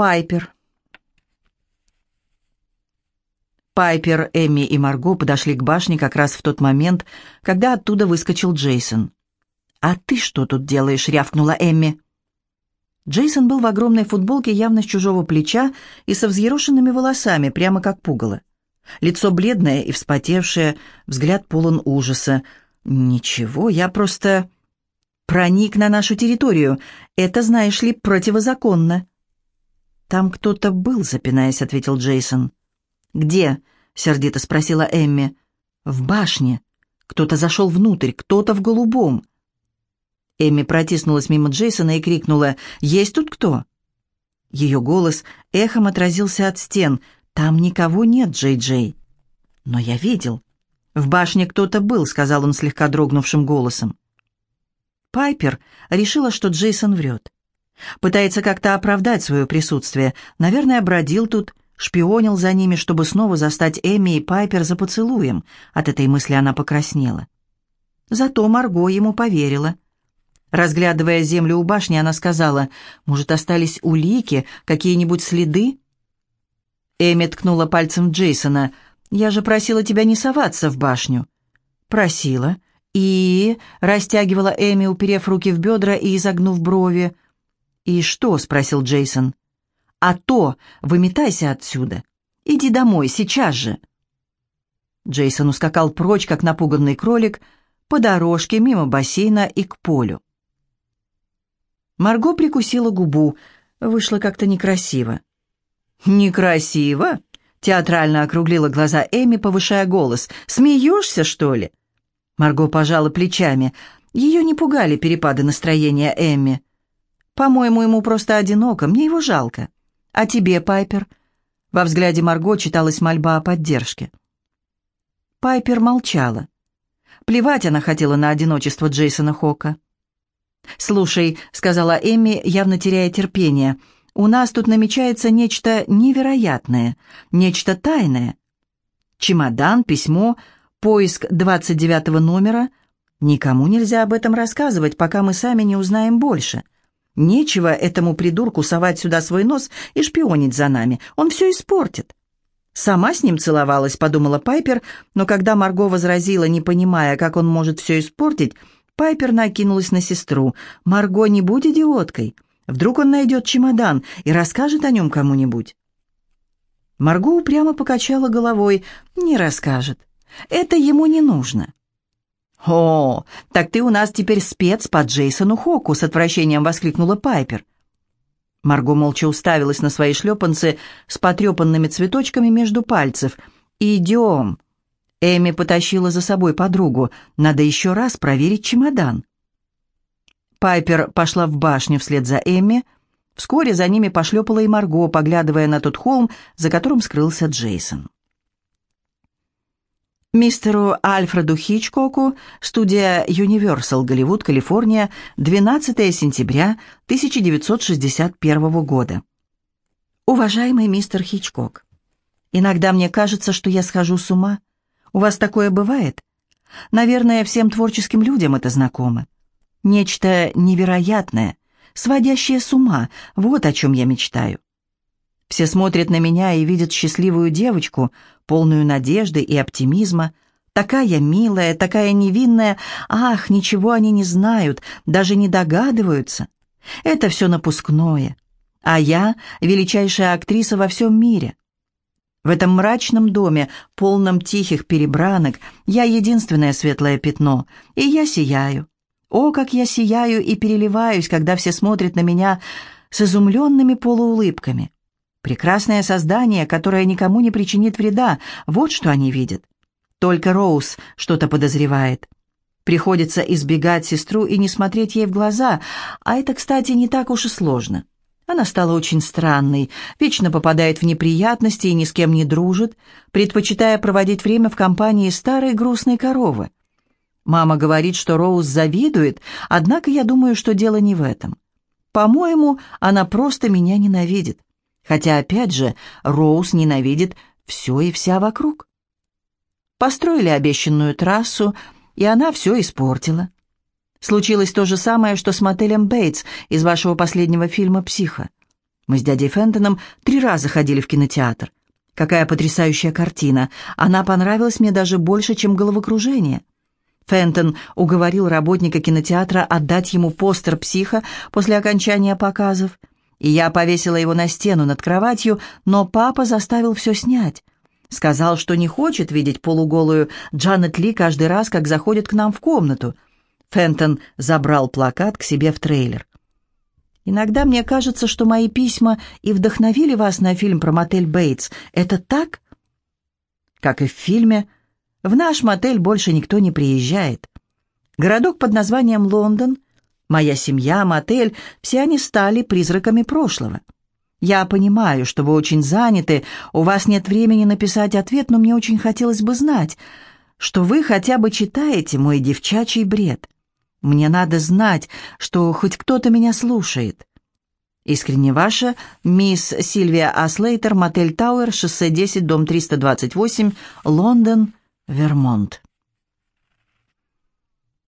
Пайпер. Пайпер, Эмми и Марго подошли к башне как раз в тот момент, когда оттуда выскочил Джейсон. «А ты что тут делаешь?» — рявкнула Эмми. Джейсон был в огромной футболке явно с чужого плеча и со взъерошенными волосами, прямо как пугало. Лицо бледное и вспотевшее, взгляд полон ужаса. «Ничего, я просто...» «Проник на нашу территорию. Это, знаешь ли, противозаконно». «Там кто-то был», — запинаясь, ответил Джейсон. «Где?» — сердито спросила Эмми. «В башне. Кто-то зашел внутрь, кто-то в голубом». Эмми протиснулась мимо Джейсона и крикнула «Есть тут кто?» Ее голос эхом отразился от стен. «Там никого нет, Джей-Джей». «Но я видел». «В башне кто-то был», — сказал он слегка дрогнувшим голосом. Пайпер решила, что Джейсон врет. Пытается как-то оправдать свое присутствие. Наверное, бродил тут, шпионил за ними, чтобы снова застать Эми и Пайпер за поцелуем. От этой мысли она покраснела. Зато Марго ему поверила. Разглядывая землю у башни, она сказала, «Может, остались улики, какие-нибудь следы?» Эми ткнула пальцем Джейсона. «Я же просила тебя не соваться в башню». «Просила». «И...» — растягивала Эми, уперев руки в бедра и изогнув брови. «И что?» — спросил Джейсон. «А то! Выметайся отсюда! Иди домой, сейчас же!» Джейсон ускакал прочь, как напуганный кролик, по дорожке мимо бассейна и к полю. Марго прикусила губу. Вышло как-то некрасиво. «Некрасиво?» — театрально округлила глаза Эми, повышая голос. «Смеешься, что ли?» Марго пожала плечами. Ее не пугали перепады настроения Эмми. «По-моему, ему просто одиноко, мне его жалко. А тебе, Пайпер?» Во взгляде Марго читалась мольба о поддержке. Пайпер молчала. Плевать она хотела на одиночество Джейсона Хока. «Слушай», — сказала Эмми, явно теряя терпение, — «у нас тут намечается нечто невероятное, нечто тайное. Чемодан, письмо, поиск 29 номера. Никому нельзя об этом рассказывать, пока мы сами не узнаем больше. Нечего этому придурку совать сюда свой нос и шпионить за нами, он все испортит». «Сама с ним целовалась», — подумала Пайпер, но когда Марго возразила, не понимая, как он может все испортить, Пайпер накинулась на сестру. «Марго, не будь идиоткой. Вдруг он найдет чемодан и расскажет о нем кому-нибудь». Марго упрямо покачала головой. «Не расскажет. Это ему не нужно». «О, так ты у нас теперь спец по Джейсону Хоку!» с отвращением воскликнула Пайпер. Марго молча уставилась на свои шлепанцы с потрепанными цветочками между пальцев. «Идем!» Эми потащила за собой подругу. Надо еще раз проверить чемодан. Пайпер пошла в башню вслед за Эми. Вскоре за ними пошлепала и Марго, поглядывая на тот холм, за которым скрылся Джейсон. Мистеру Альфреду Хичкоку, студия Universal Голливуд, Калифорния, 12 сентября 1961 года. Уважаемый мистер Хичкок, иногда мне кажется, что я схожу с ума. У вас такое бывает? Наверное, всем творческим людям это знакомо. Нечто невероятное, сводящее с ума, вот о чем я мечтаю. Все смотрят на меня и видят счастливую девочку, полную надежды и оптимизма, такая милая, такая невинная. Ах, ничего они не знают, даже не догадываются. Это все напускное. А я — величайшая актриса во всем мире. В этом мрачном доме, полном тихих перебранок, я единственное светлое пятно, и я сияю. О, как я сияю и переливаюсь, когда все смотрят на меня с изумленными полуулыбками. Прекрасное создание, которое никому не причинит вреда, вот что они видят. Только Роуз что-то подозревает. Приходится избегать сестру и не смотреть ей в глаза, а это, кстати, не так уж и сложно. Она стала очень странной, вечно попадает в неприятности и ни с кем не дружит, предпочитая проводить время в компании старой грустной коровы. Мама говорит, что Роуз завидует, однако я думаю, что дело не в этом. По-моему, она просто меня ненавидит. Хотя, опять же, Роуз ненавидит все и вся вокруг. Построили обещанную трассу, и она все испортила. Случилось то же самое, что с мотелем Бейтс из вашего последнего фильма «Психо». Мы с дядей Фентоном три раза ходили в кинотеатр. Какая потрясающая картина. Она понравилась мне даже больше, чем головокружение. Фентон уговорил работника кинотеатра отдать ему постер «Психа» после окончания показов, и я повесила его на стену над кроватью, но папа заставил все снять. Сказал, что не хочет видеть полуголую Джанет Ли каждый раз, как заходит к нам в комнату. Фентон забрал плакат к себе в трейлер. «Иногда мне кажется, что мои письма и вдохновили вас на фильм про мотель Бейтс. Это так?» Как и в фильме, в наш мотель больше никто не приезжает. Городок под названием Лондон, моя семья, мотель, все они стали призраками прошлого. Я понимаю, что вы очень заняты, у вас нет времени написать ответ, но мне очень хотелось бы знать, что вы хотя бы читаете мой девчачий бред. Мне надо знать, что хоть кто-то меня слушает. Искренне ваша, мисс Сильвия Аслейтер, мотель Тауэр, шоссе 10, дом 328, Лондон, Вермонт.